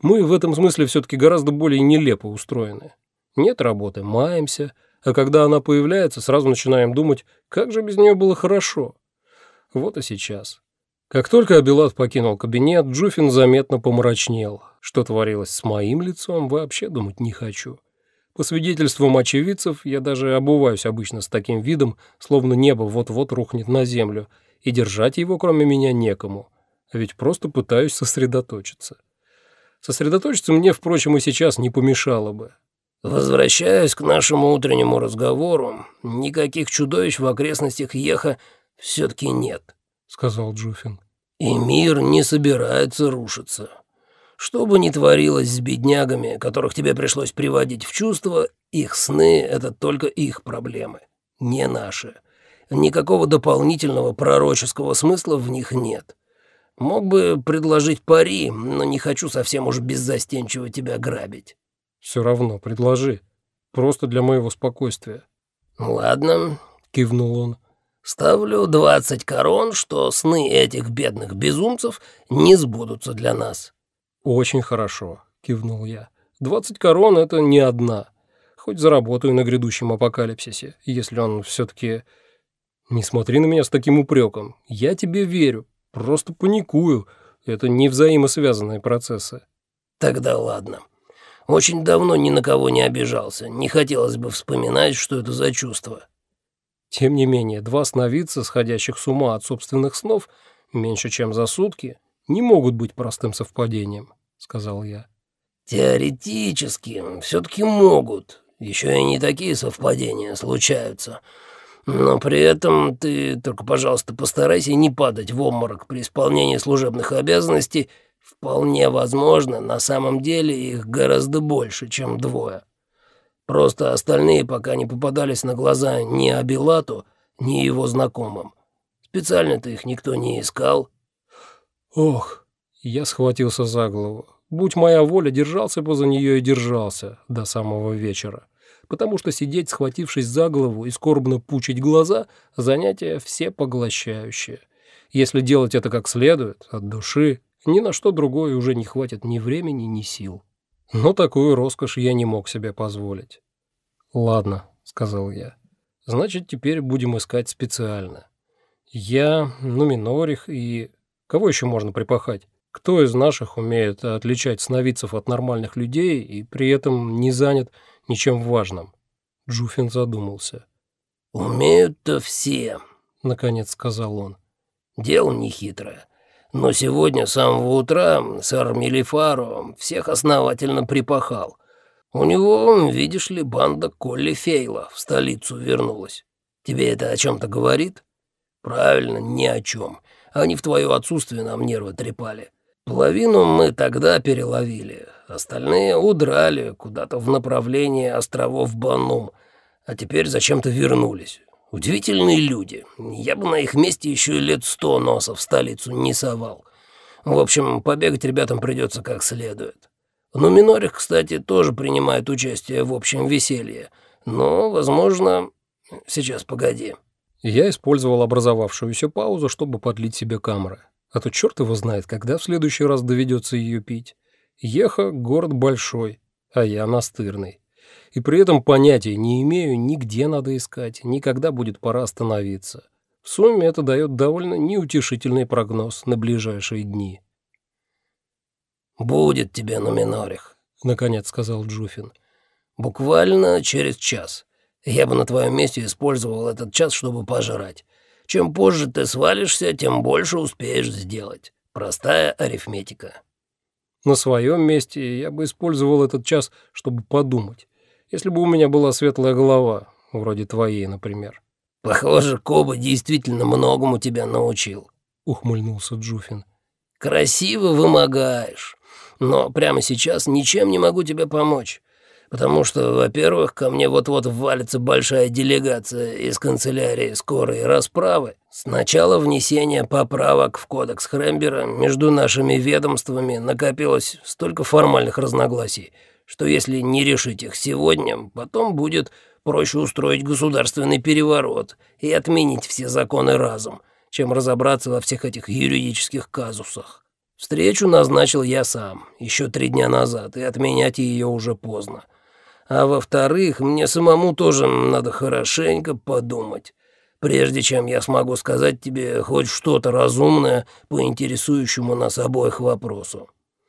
Мы в этом смысле все-таки гораздо более нелепо устроены. Нет работы, маемся, а когда она появляется, сразу начинаем думать, как же без нее было хорошо. Вот и сейчас. Как только Абилат покинул кабинет, Джуфин заметно помрачнел. Что творилось с моим лицом, вообще думать не хочу. По свидетельствам очевидцев, я даже обуваюсь обычно с таким видом, словно небо вот-вот рухнет на землю, и держать его кроме меня некому. А ведь просто пытаюсь сосредоточиться. Сосредоточиться мне, впрочем, и сейчас не помешало бы. Возвращаясь к нашему утреннему разговору, никаких чудовищ в окрестностях Еха все-таки нет. — сказал Джуфин. «И мир не собирается рушиться. Что бы ни творилось с беднягами, которых тебе пришлось приводить в чувство, их сны — это только их проблемы, не наши. Никакого дополнительного пророческого смысла в них нет. Мог бы предложить пари, но не хочу совсем уж беззастенчиво тебя грабить». «Все равно, предложи. Просто для моего спокойствия». «Ладно», — кивнул он. Ставлю двадцать корон, что сны этих бедных безумцев не сбудутся для нас». «Очень хорошо», — кивнул я. «Двадцать корон — это не одна. Хоть заработаю на грядущем апокалипсисе, если он все-таки... Не смотри на меня с таким упреком. Я тебе верю. Просто паникую. Это не взаимосвязанные процессы». «Тогда ладно. Очень давно ни на кого не обижался. Не хотелось бы вспоминать, что это за чувство». Тем не менее, два сновидца, сходящих с ума от собственных снов, меньше чем за сутки, не могут быть простым совпадением, сказал я. Теоретически, все-таки могут. Еще и не такие совпадения случаются. Но при этом ты только, пожалуйста, постарайся не падать в обморок при исполнении служебных обязанностей. Вполне возможно, на самом деле их гораздо больше, чем двое. Просто остальные пока не попадались на глаза ни Абилату, ни его знакомым. Специально-то их никто не искал. Ох, я схватился за голову. Будь моя воля, держался бы за нее и держался до самого вечера. Потому что сидеть, схватившись за голову и скорбно пучить глаза – занятие всепоглощающее. Если делать это как следует, от души, ни на что другое уже не хватит ни времени, ни сил. Но такую роскошь я не мог себе позволить. «Ладно», — сказал я. «Значит, теперь будем искать специально. Я, Нуминорих и... Кого еще можно припахать? Кто из наших умеет отличать сновидцев от нормальных людей и при этом не занят ничем важным?» Джуфин задумался. «Умеют-то все», — наконец сказал он. «Дело нехитрое. Но сегодня с самого утра сэр Мелифаро всех основательно припахал. У него, видишь ли, банда Колли Фейла в столицу вернулась. Тебе это о чем-то говорит? Правильно, ни о чем. Они в твое отсутствие нам нервы трепали. Половину мы тогда переловили, остальные удрали куда-то в направлении островов Банум, а теперь зачем-то вернулись. Удивительные люди. Я бы на их месте еще и лет сто носов в столицу не совал. В общем, побегать ребятам придется как следует. Но Минорих, кстати, тоже принимает участие в общем веселье. Но, возможно... Сейчас, погоди. Я использовал образовавшуюся паузу, чтобы подлить себе камеры. А то черт его знает, когда в следующий раз доведется ее пить. Еха — город большой, а я настырный и при этом понятия не имею, нигде надо искать, никогда будет пора остановиться. В сумме это дает довольно неутешительный прогноз на ближайшие дни. «Будет тебе на Минорих», — наконец сказал Джуфин. «Буквально через час. Я бы на твоем месте использовал этот час, чтобы пожрать. Чем позже ты свалишься, тем больше успеешь сделать. Простая арифметика». На своем месте я бы использовал этот час, чтобы подумать если бы у меня была светлая голова, вроде твоей, например». «Похоже, Коба действительно многому тебя научил», — ухмыльнулся Джуфин. «Красиво вымогаешь, но прямо сейчас ничем не могу тебе помочь, потому что, во-первых, ко мне вот-вот валится большая делегация из канцелярии скорой расправы. Сначала внесение поправок в кодекс Хрембера между нашими ведомствами накопилось столько формальных разногласий, что если не решить их сегодня, потом будет проще устроить государственный переворот и отменить все законы разом, чем разобраться во всех этих юридических казусах. Встречу назначил я сам, еще три дня назад, и отменять ее уже поздно. А во-вторых, мне самому тоже надо хорошенько подумать, прежде чем я смогу сказать тебе хоть что-то разумное по интересующему нас обоих вопросу.